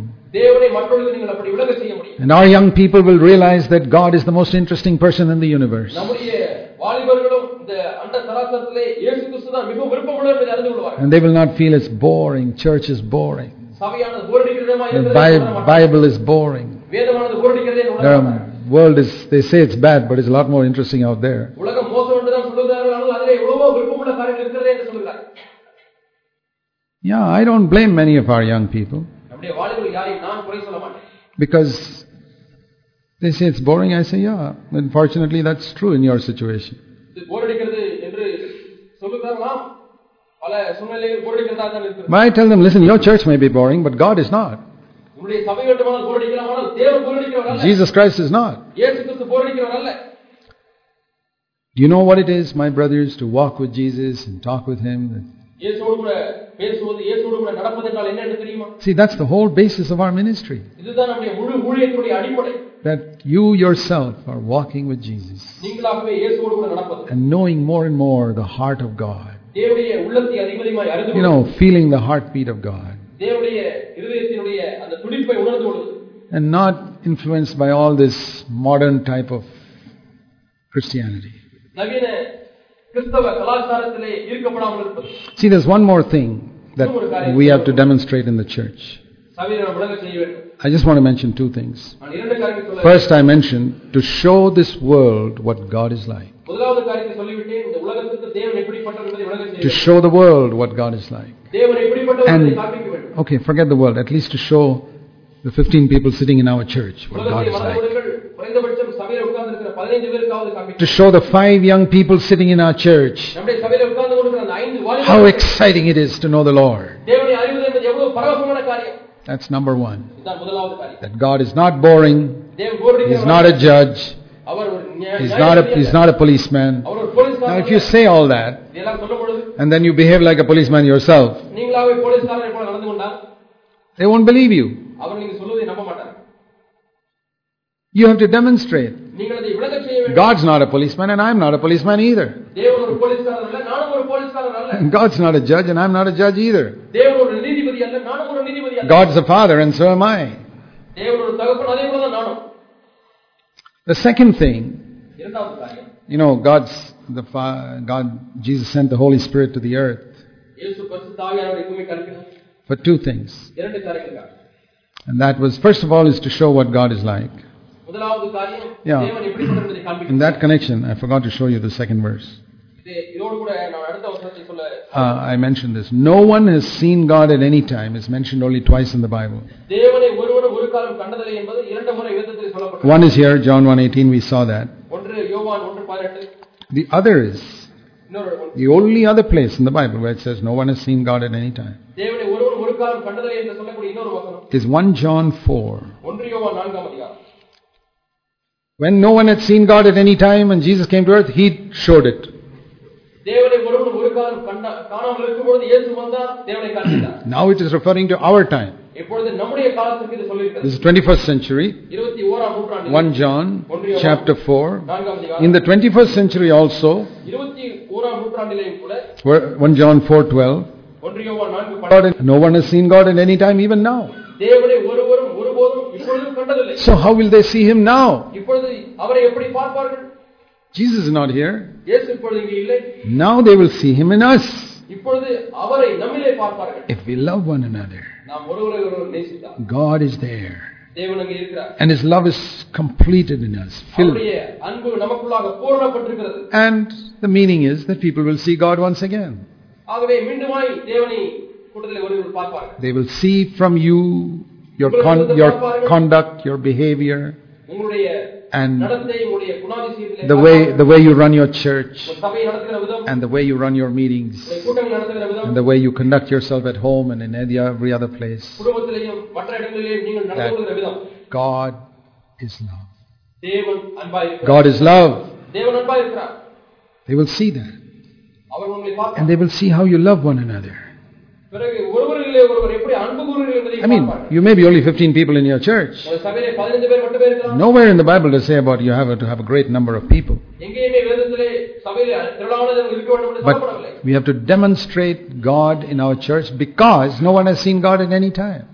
And our young people will realize that God is the most interesting person in the universe. And they will not feel it's boring, church is boring. The Bible, Bible is boring. The world is, they say it's bad, but it's a lot more interesting out there. Yeah, I don't blame many of our young people யாரையும் நான் குறை சொல்ல மாட்டேன் because they say it's boring. I say, yeah, unfortunately, that's true in your situation. இது போரடிக்கிறது என்று சொல்லுகிறார்களாம் பல சூழ்நிலைகள் போரடிக்கிறதா தான் இருக்கிறது But I tell them, listen, your church may be boring, but God is not. உங்களுடைய சபை வேண்டுமானால் போரடிக்கலாம் ஆனால் தேவன் போரடிக்கிறவர் அல்ல Jesus Christ is not. இயேசு கிறிஸ்து போரடிக்கிறவர் அல்ல Do you know what it is, my brothers, to walk with Jesus and talk with Him? See, that's the whole basis of our ministry. That you yourself are walking with Jesus and knowing more and more the heart of God. You know, feeling the heartbeat of God. And not influenced by all this modern type of Christianity. See, there's one more thing that we have to demonstrate in the church. I just want to mention two things. First, I mentioned to show this world what God is like. To show the world what God is like. And, okay, forget the world, at least to show the 15 people sitting in our church what God is like to show the five young people sitting in our church how exciting it is to know the Lord. That's number one. That God is not boring, He's not a judge. He's not, a, he's not a policeman. Now, if you say all that, and then you behave like a policeman yourself, they won't believe you. You have to demonstrate. God's not a policeman and I'm not a policeman either. God's not a judge and I'm not a judge either. God's a father and so am I. The second thing, you know, God's the fa- God, Jesus sent the Holy Spirit to the earth for two things. And that was, first of all, is to show what God is like. In that connection, I forgot to show you the second verse. Uh, I mentioned this. No one has seen God at any time. It's mentioned only twice in the Bible. One is here, John 1.18, we saw that. The other is the only other place in the Bible where it says no one has seen God at any time is 1 John 4. When no one had seen God at any time and Jesus came to earth, he showed it. தேவனை [CLEARS THROAT] ஒருவனும் ஒரு காலம் கண்டா காணாமல் இருக்கும் பொழுது இயேசு வந்தார் தேவனை காண்பித்தார் Now it is referring to our time. இப்பொழுது நம்முடைய காலத்துக்கு இது சொல்லியிருக்கிறது This is 21st century. இருபத்தி ஓராம் நூற்றாண்டு 1 John chapter 4. நான்காம் In அதிகாரம் the 21st century also, இருபத்தி ஓராம் நூற்றாண்டிலேயும் கூட where 1 John 4.12, ஒன்று யோவான் நான்கு God, பன்னெண்டு, no one has seen God at any time, even now. தேவனை ஒருவரும் ஒருபோதும் இப்பொழுதும் கண்டதில்லை So how will they see him now? இப்பொழுது அவரை எப்படி பார்ப்பார்கள் Jesus is not here. இயேசு இப்பொழுது இங்கே இல்லை Now they will see him in us. இப்பொழுது அவரை நம்மிலே பார்ப்பார்கள் If we love one another, நாம் ஒருவரை ஒருவர் நேசித்தார் God is there. தேவன் அங்கே இருக்கிறார் And his love is completed in us, filled. அவருடைய அன்பு நமக்குள்ளாக பூரணப்பட்டிருக்கிறது And the meaning is that people will see God once again. ஆகவே மீண்டுமாய் தேவனை கூட்டத்தில் ஒருவர் பார்ப்பார்கள் They will see from you your con your conduct, your behavior, and the way the way you run your church, and the way you run your meetings, and the way you conduct yourself at home and in every other place. That God is love. God is love. They will see that, and they will see how you love one another. I mean, you may be only 15 people in your church. Nowhere in the Bible does say about you have to have a great number of people. But we have to demonstrate God in our church because no one has seen God at any time.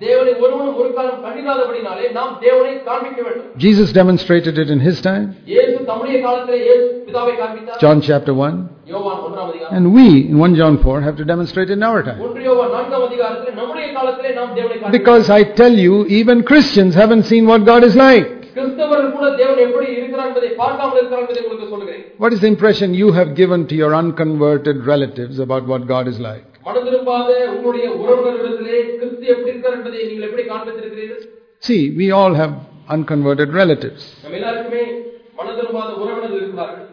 தேவனை ஒருவனும் ஒரு காலம் கண்டிராதபடினாலே நாம் தேவனை காண்பிக்க வேண்டும் Jesus demonstrated it in his time, இயேசு தம்முடைய காலத்திலே இயேசு பிதாவை காண்பித்தார் John chapter 1, யோவான் ஒன்றாம் அதிகாரம் and we in 1 John 4 have to demonstrate it in our time. ஒன்று யோவான் நான்காம் அதிகாரத்திலே நம்முடைய காலத்திலே நாம் தேவனை காண்பிக்கிறோம் Because I tell you, even Christians haven't seen what God is like. கிறிஸ்தவர்கள் கூட தேவன் எப்படி இருக்கிறார் என்பதை பார்க்காமல் இருக்கிறார் என்பதை உங்களுக்கு சொல்லுகிறேன் What is the impression you have given to your unconverted relatives about what God is like? மனம் திரும்பாத உங்களுடைய உறவினர்களிடத்திலே கிறிஸ்து எப்படி இருக்கிறார் என்பதை நீங்கள் எப்படி காண்பித்திருக்கிறீர்கள் See, we all have unconverted relatives. நம்ம எல்லாருக்குமே மனம் திரும்பாத உறவினர்கள் இருக்கிறார்கள்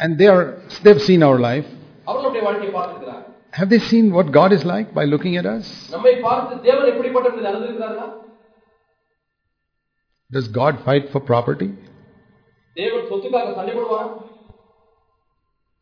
And they are, they've seen our life. அவர்களுடைய வாழ்க்கையை பார்த்திருக்கிறார்கள் Have they seen what God is like by looking at us? நம்மை பார்த்து தேவன் எப்படிப்பட்ட என்பதை அறிந்திருக்கிறார்களா Does God fight for property?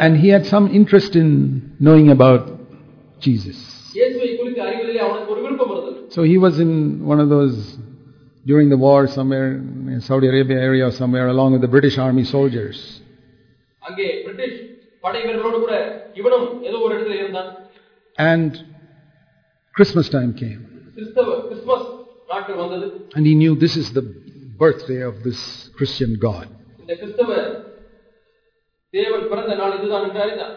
And he had some interest in knowing about Jesus. So he was in one of those during the war somewhere in Saudi Arabia area or somewhere along with the British army soldiers. And Christmas time came. And he knew this is the birthday of this Christian God இந்த கிறிஸ்தவ தேவன் பிறந்த நாள் இதுதான் என்று அறிந்தான்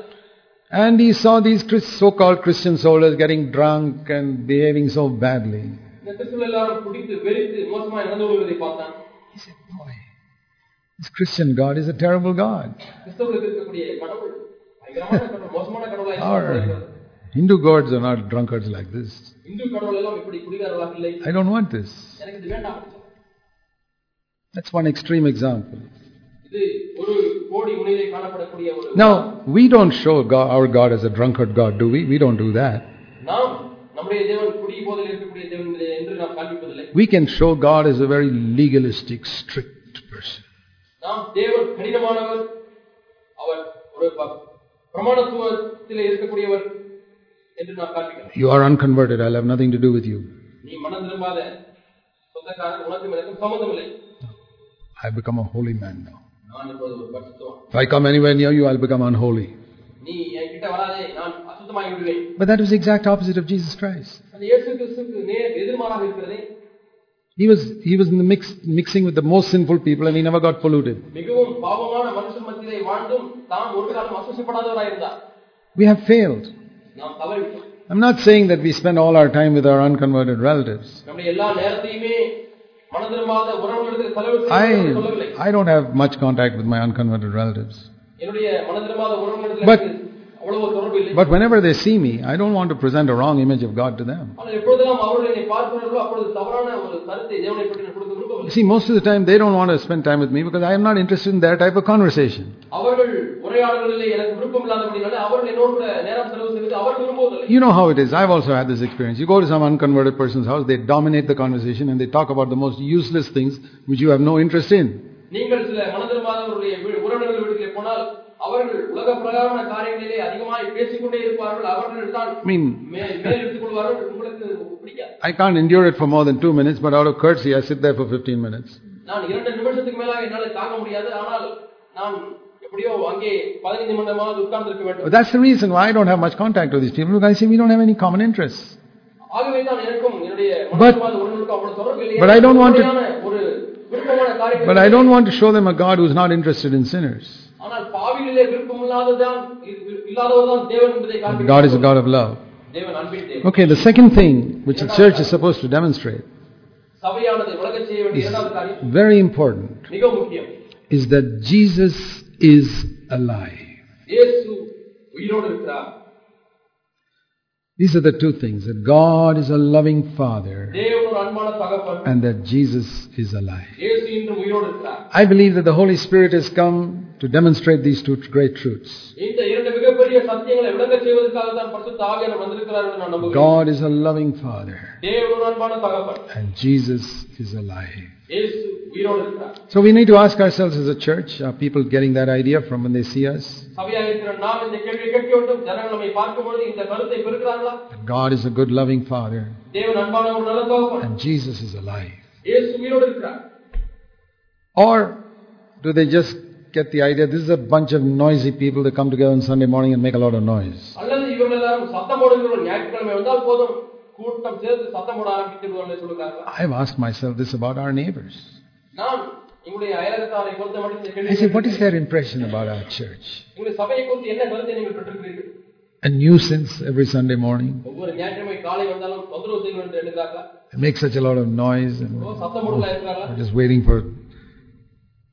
And he saw these Chris- so-called Christian soldiers getting drunk and behaving so badly. இந்த கிறிஸ்துவ எல்லாரும் குடித்து வெறித்து மோசமாய் நடந்து கொள்வதை பார்த்தான் He said, boy, this Christian God is a terrible God. கிறிஸ்தவர்களுக்கு இருக்கக்கூடிய கடவுள் பயங்கரமான கடவுள் மோசமான கடவுளாய் Our இருக்கிறார். Hindu gods are not drunkards like this. Hindu கடவுள் எல்லாம் இப்படி குடிகாரர்களாக இல்லை I don't want this. எனக்கு இது வேண்டாம் That's one extreme example. Now, we don't show God, our God as a drunkard God, do we? We don't do that. We can show God as a very legalistic, strict person. You are unconverted. I'll have nothing to do with you. I've become a holy man now. If I come anywhere near you, I'll become unholy. But that was the exact opposite of Jesus Christ. He was, he was in the mix, mixing with the most sinful people and he never got polluted. We have failed. I'm not saying that we spend all our time with our unconverted relatives. I, I don't have much contact with my unconverted relatives. But but whenever they see me, I don't want to present a wrong image of God to them. See, most of the time they don't want to spend time with me because I am not interested in that type of conversation. You know how it is. I've also had this experience. You go to some unconverted person's house, they dominate the conversation and they talk about the most useless things which you have no interest in. நீங்கள் சில மனதிரும்பாதவர்களுடைய வீ- உறவினர்கள் வீட்டிலே போனால் அவர்கள் உலக பிரகாரமான காரியங்களிலே அதிகமாய் பேசிக்கொண்டே இருப்பார்கள் அவர்கள் தான் I mean, மே- மேல் எடுத்துக் கொள்வார்கள் உங்களுக்கு பிடிக்காது I can't endure it for more than two minutes, but out of courtesy, I sit there for 15 minutes. நான் இரண்டு நிமிஷத்துக்கு மேலாக என்னால தாங்க முடியாது ஆனால் நான் எப்படியோ அங்கே பதினைந்து நிமிடமாவது உட்கார்ந்திருக்க But வேண்டும் that's the reason why I don't have much contact with these people because I see we don't have any common interests. ஆகவே தான் எனக்கும் என்னுடைய But- மனதிரும்பாத உறவினருக்கும் அவ்வளவு தொடர்பு இல்லை But I don't want to- but I don't want to show them a God who is not interested in sinners. But God is a God of love. Okay, the second thing which the church is supposed to demonstrate is very important is that Jesus is alive. These are the two things that God is a loving Father and that Jesus is alive. I believe that the Holy Spirit has come to demonstrate these two great truths. God is a loving Father and Jesus is alive. So we need to ask ourselves as a church, are people getting that idea from when they see us? And God is a good loving Father. And Jesus is alive. Or do they just get the idea this is a bunch of noisy people that come together on Sunday morning and make a lot of noise? அல்லது இவர்கள் எல்லாரும் சத்தம் போடுகிறவர்கள் ஞாயிற்றுக்கிழமை வந்தால் போதும் கூட்டம் சேர்ந்து சத்தம் போட ஆரம்பித்து விடுவார்கள் சொல்லுகிறார்கள் I've asked myself this about our neighbors. நான் எங்களுடைய அயலகத்தாரை பொறுத்த மட்டும் இந்த I கேள்வி said, what is their impression about our church? எங்களுடைய சபையை குறித்து என்ன கருத்தை நீங்கள் பெற்றிருக்கிறீர்கள் A nuisance every Sunday morning. ஒவ்வொரு ஞாயிற்றுக்கிழமை காலை வந்தாலும் தொந்தரவு செய்வோம் என்று எண்ணுகிறார்களா They make such a lot of noise and ஓ, சத்தம் போடுகளா இருக்கிறார்களா we're just waiting for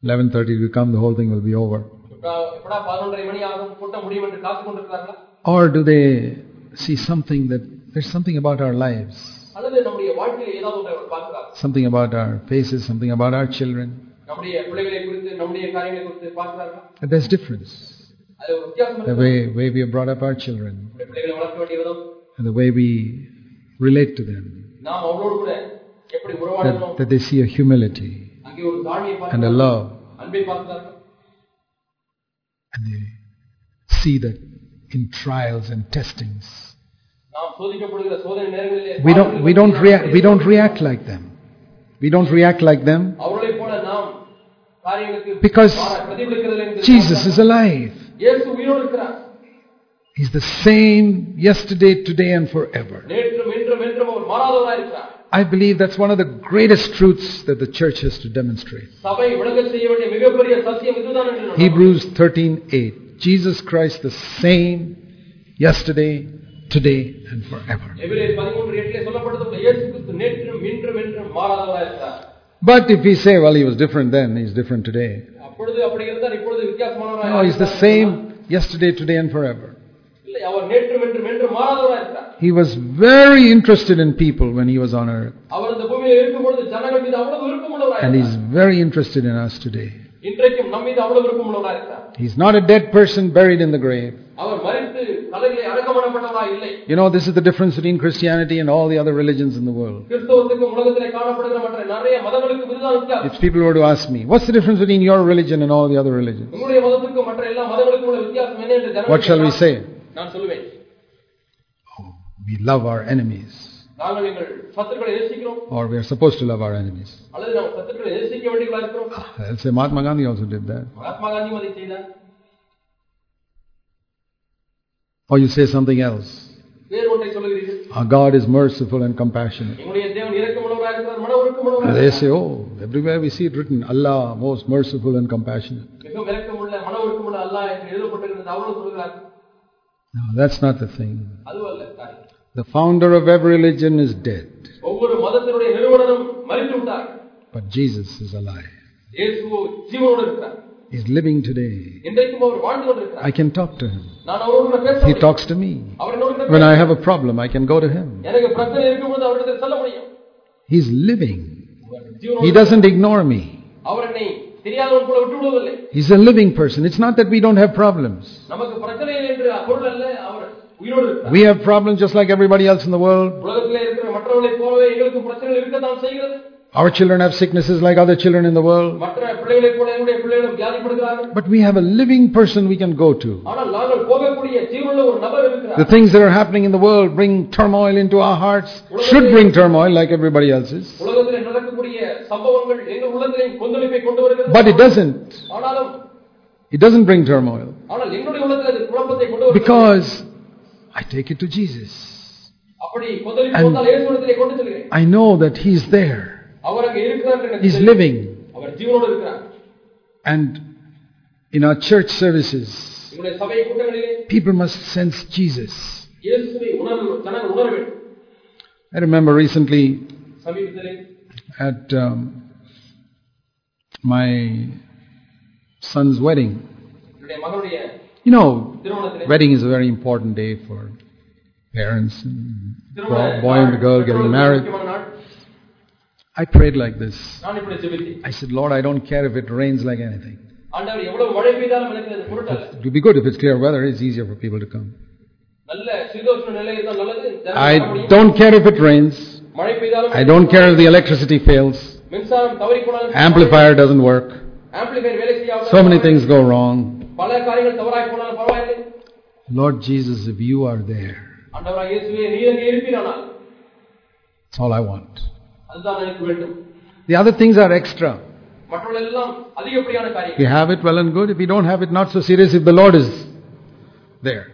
11.30 to come, the whole thing will be over. எப்படா எப்படா பதினொன்றரை மணி ஆகும் கூட்டம் முடியும் என்று காத்துக் கொண்டிருக்கிறார்களா Or do they see something that there's something about our lives. Something about our faces, something about our children. But there's difference. The way, way we have brought up our children, and the way we relate to them, that, that they see a humility and a love, and they see that in trials and testings, we don't, we, don't rea- we don't react like them. We don't react like them because Jesus is alive. He's the same yesterday, today, and forever. I believe that's one of the greatest truths that the church has to demonstrate. Hebrews 13:8 Jesus Christ the same yesterday today and forever. But if we say, well, he was different then, he's different today. No, he's the same yesterday, today, and forever. He was very interested in people when he was on earth. And he's very interested in us today. He's not a dead person buried in the grave. You know, this is the difference between Christianity and all the other religions in the world. If people were to ask me, what's the difference between your religion and all the other religions? What shall we say? Oh, we love our enemies. Or we are supposed to love our enemies. Ah, I'll say Mahatma Gandhi also did that or you say something else. Our ah, God is merciful and compassionate. And they say, oh, everywhere we see it written, Allah, most merciful and compassionate. No, that's not the thing. The founder of every religion is dead. But Jesus is alive. He's living today. I can talk to him. He talks to me. When I have a problem, I can go to him. He's living. He doesn't ignore me. He's a living person. It's not that we don't have problems. We have problems just like everybody else in the world. Our children have sicknesses like other children in the world. But we have a living person we can go to. The things that are happening in the world bring turmoil into our hearts, should bring turmoil like everybody else's. But it doesn't. It doesn't bring turmoil. Because I take it to Jesus. And I know that He is there. He's living. And in our church services, people must sense Jesus. I remember recently at um, my son's wedding. You know, wedding is a very important day for parents and boy and girl getting married. I prayed like this. I said, Lord, I don't care if it rains like anything. It would be good if it's clear weather, it's easier for people to come. I don't care if it rains. I don't care if the electricity fails. Amplifier doesn't work. So many things go wrong. Lord Jesus, if you are there, that's all I want. The other things are extra. We have it well and good. If we don't have it, not so serious if the Lord is there.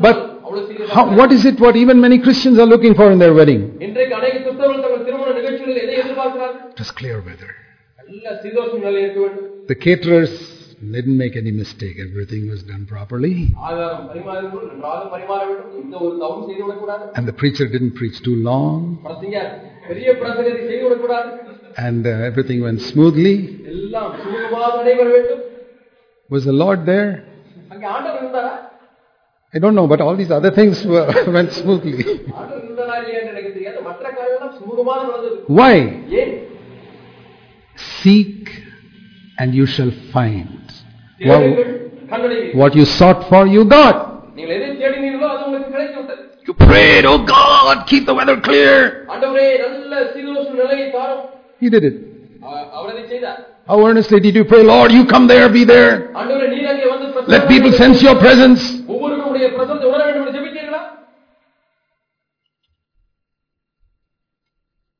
But how, what is it what even many Christians are looking for in their wedding? Just clear weather. The caterers didn't make any mistake. Everything was done properly. And the preacher didn't preach too long. And uh, everything went smoothly. Was the Lord there? I don't know, but all these other things were, [LAUGHS] went smoothly. Why? Seek and you shall find. What, what you sought for, you got. You prayed, oh God, keep the weather clear. He did it. How earnestly did you pray, Lord, you come there, be there. Let people sense your presence.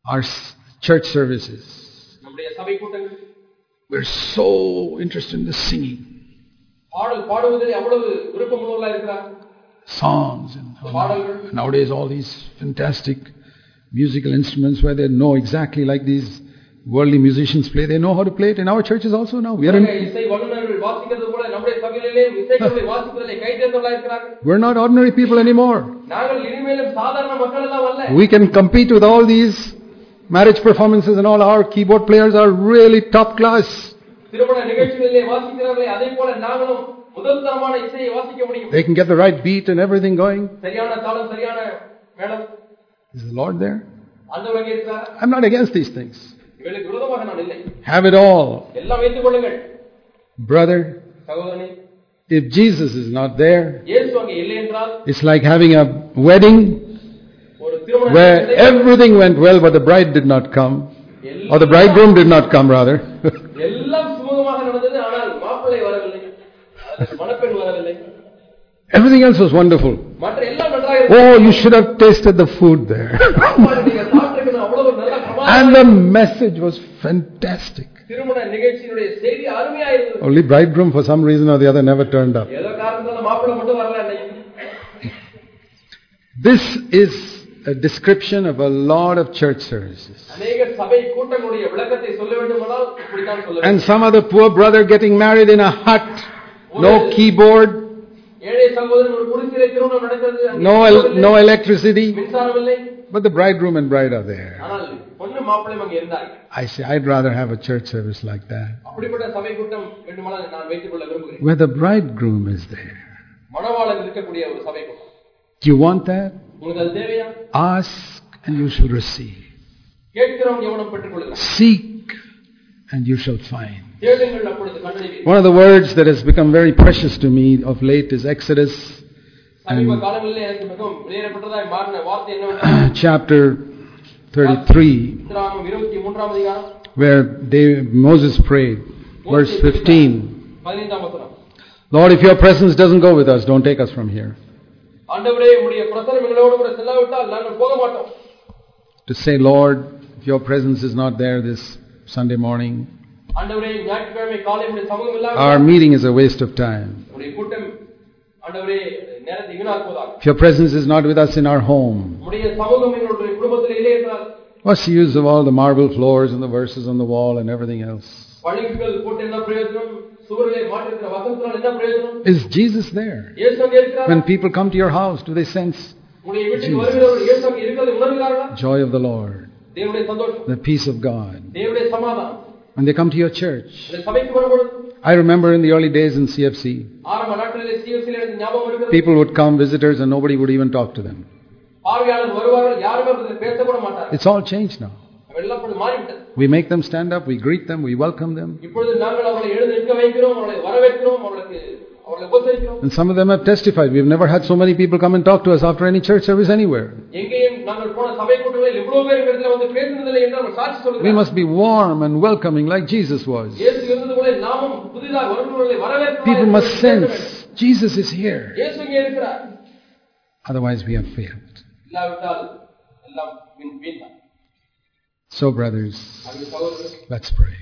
Our church services. We're so interested in the singing பாடல் பாடுவதில் அவ்வளவு விருப்பமுள்ளவர்களா இருக்கிறார் songs, and nowadays all these fantastic musical instruments where they know exactly like these worldly musicians play. They know how to play it in our churches also now. We are in, இசை வல்லுநர்கள் வாசிக்கிறது போல நம்முடைய சபைகளிலே இசைகளை வாசிப்பதிலே கைதேர்ந்தவர்களா இருக்கிறார்கள் we're not ordinary people anymore. நாங்கள் இனிமேலும் சாதாரண மக்கள் எல்லாம் அல்ல We can compete with all these marriage performances and all. Our keyboard players are really top class. திருமண நிகழ்ச்சிகளிலே வாசிக்கிறார்களே அதே போல நாங்களும் முதல் தரமான இசையை வாசிக்க முடியும் They can get the right beat and everything going. சரியான தாளம் சரியான மேளம் Is the Lord there? அந்த வகை இருக்கிறார் I'm not against these things. இவர்களுக்கு விரோதமாக நான் இல்லை Have it all. எல்லாம் வைத்துக் கொள்ளுங்கள் Brother, சகோதரனே if Jesus is not there, இயேசு அங்கே இல்லை என்றால் it's like having a wedding ஒரு திருமண where நிகழ்ச்சியிலே everything went well but the bride did not come. Or the bridegroom did not come rather. எல்லாம் சுமூகமாக நடந்தது ஆனால் மாப்பிள்ளை வரவில்லை அது மணப்பெண் வரவில்லை everything else was wonderful. மற்ற எல்லாம் நன்றாக இருந்தது. Oh, you should have tasted the food there. சாப்பாடு நீங்க சாப்பிட்டிருக்கணும் அவ்வளவு ஒரு நல்ல and பிரமாதமான the message was fantastic. திருமண நிகழ்ச்சியினுடைய செய்தி அருமையா இருந்தது Only bridegroom for some reason or the other never turned up. ஏதோ காரணத்தால மாப்பிள்ளை மட்டும் வரல அன்னைக்கு This is a description of a lot of church services. And some other poor brother getting married in a hut, no keyboard, no, no electricity, but the bridegroom and bride are there. I say, I'd rather have a church service like that, where the bridegroom is there. Do you want that? Ask and you shall receive. Seek and you shall find. One of the words that has become very precious to me of late is Exodus. [CLEARS THROAT] chapter 33, where Moses prayed, verse 15. Lord, if your presence doesn't go with us, don't take us from here ஆண்டவரே உம்முடைய பிரசனம் எங்களோடு கூட செல்லாவிட்டால் நாங்கள் போக மாட்டோம் To say, Lord, if your presence is not there this Sunday morning, ஆண்டவரே ஞாயிற்றுக்கிழமை காலை உடைய சமூகம் our இல்லாமல் meeting is a waste of time. உடைய கூட்டம் ஆண்டவரே நேரத்தை வீணாக்குவதாக If your presence is not with us in our home, உடைய சமூகம் எங்களுடைய குடும்பத்தில் இல்லை என்றால் what's the use of all the marble floors and the verses on the wall and everything else? Is Jesus there? When people come to your house, do they sense Jesus? Joy of the Lord, the peace of God. When they come to your church, I remember in the early days in CFC, people would come, visitors, and nobody would even talk to them. It's all changed now. We make them stand up, we greet them, we welcome them. And some of them have testified. We've never had so many people come and talk to us after any church service anywhere. We must be warm and welcoming like Jesus was. People must sense Jesus is here. Otherwise, we have failed. So, brothers, let's pray.